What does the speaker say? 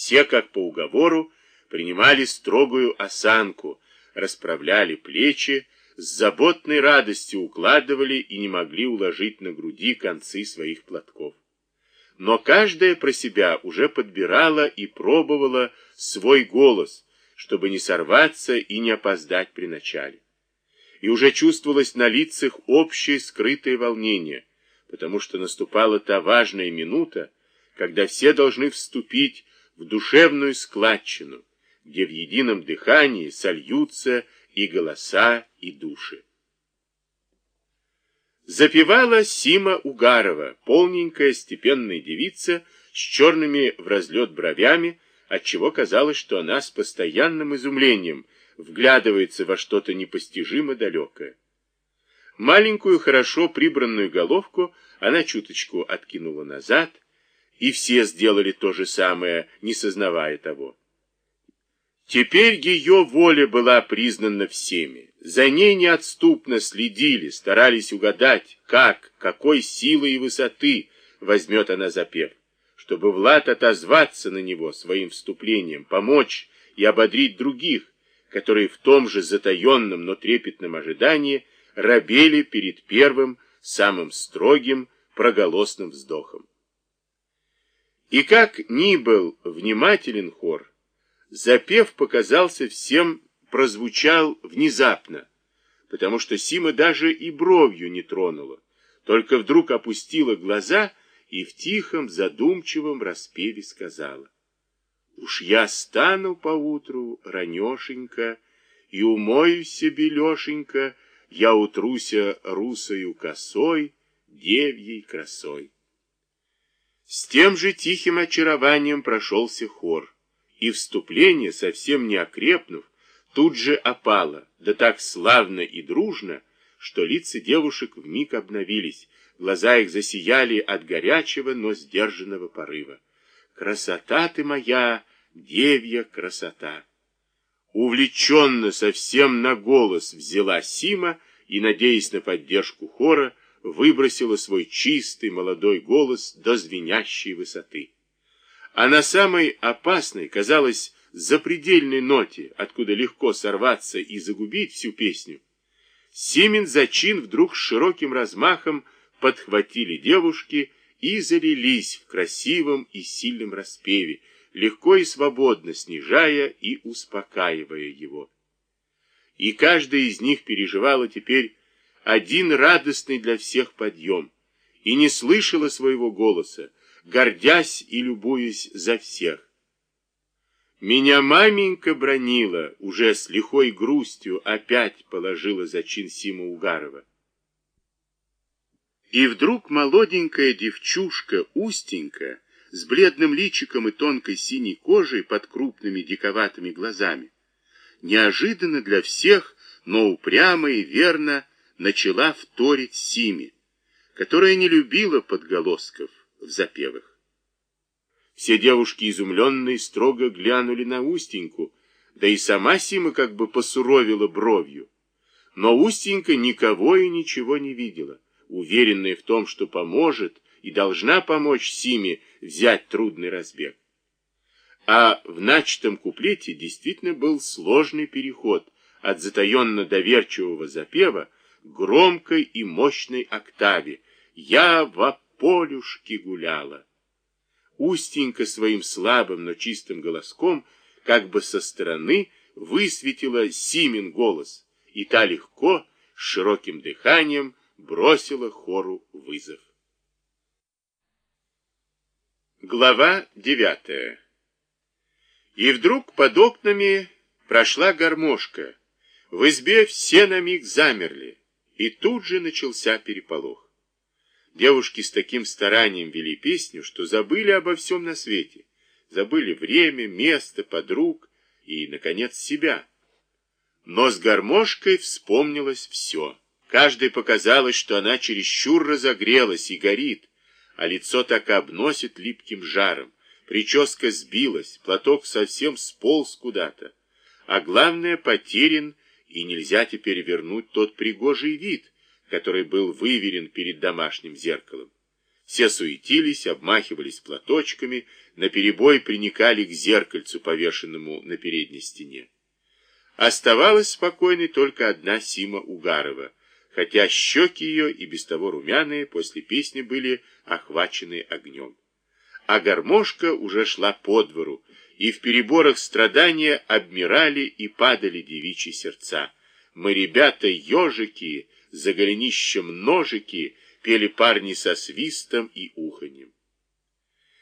Все, как по уговору, принимали строгую осанку, расправляли плечи, с заботной радостью укладывали и не могли уложить на груди концы своих платков. Но каждая про себя уже подбирала и пробовала свой голос, чтобы не сорваться и не опоздать при начале. И уже чувствовалось на лицах общее скрытое волнение, потому что наступала та важная минута, когда все должны вступить в душевную складчину, где в едином дыхании сольются и голоса, и души. Запевала Сима Угарова, полненькая степенная девица с черными в разлет бровями, отчего казалось, что она с постоянным изумлением вглядывается во что-то непостижимо далекое. Маленькую, хорошо прибранную головку она чуточку откинула назад, и все сделали то же самое, не сознавая того. Теперь ее воля была признана всеми. За ней неотступно следили, старались угадать, как, какой силы и высоты возьмет она запев, чтобы Влад отозваться на него своим вступлением, помочь и ободрить других, которые в том же затаенном, но трепетном ожидании рабели перед первым, самым строгим, проголосным вздохом. И как ни был внимателен хор, Запев показался всем, прозвучал внезапно, потому что Сима даже и бровью не тронула, только вдруг опустила глаза и в тихом, задумчивом распеве сказала. Уж я стану поутру ранешенько и умоюсь белешенько, я утруся русою косой, девьей красой. С тем же тихим очарованием прошелся хор и вступление, совсем не окрепнув, тут же опало, да так славно и дружно, что лица девушек вмиг обновились, глаза их засияли от горячего, но сдержанного порыва. «Красота ты моя, девья красота!» Увлеченно совсем на голос взяла Сима и, надеясь на поддержку хора, выбросила свой чистый молодой голос до звенящей высоты а на самой опасной, казалось, запредельной ноте, откуда легко сорваться и загубить всю песню, Семен зачин вдруг широким размахом подхватили девушки и залились в красивом и сильном распеве, легко и свободно снижая и успокаивая его. И каждая из них переживала теперь один радостный для всех подъем и не слышала своего голоса, гордясь и любуясь за всех. Меня маменька бронила, уже с лихой грустью опять положила зачин Сима Угарова. И вдруг молоденькая девчушка, устенькая, с бледным личиком и тонкой синей кожей под крупными диковатыми глазами, неожиданно для всех, но упрямо и верно начала вторить Симе, которая не любила подголосков, в запевах. Все девушки, изумленные, строго глянули на Устеньку, да и сама Сима как бы посуровила бровью. Но Устенька никого и ничего не видела, уверенная в том, что поможет и должна помочь Симе взять трудный разбег. А в начатом куплете действительно был сложный переход от затаенно доверчивого запева громкой и мощной октаве «Я во полюшке гуляла. Устенька своим слабым, но чистым голоском как бы со стороны высветила Симин голос, и та легко, с широким дыханием, бросила хору вызов. Глава девятая И вдруг под окнами прошла гармошка. В избе все на миг замерли, и тут же начался переполох. Девушки с таким старанием вели песню, что забыли обо всем на свете. Забыли время, место, подруг и, наконец, себя. Но с гармошкой вспомнилось все. Каждой показалось, что она чересчур разогрелась и горит, а лицо так и обносит липким жаром. Прическа сбилась, платок совсем сполз куда-то. А главное, потерян, и нельзя теперь вернуть тот пригожий вид, который был выверен перед домашним зеркалом. Все суетились, обмахивались платочками, наперебой приникали к зеркальцу, повешенному на передней стене. Оставалась спокойной только одна Сима Угарова, хотя щеки ее и без того румяные после песни были охвачены огнем. А гармошка уже шла по двору, и в переборах страдания обмирали и падали девичьи сердца. Мы, ребята, ежики, за голенищем ножики, пели парни со свистом и уханьем.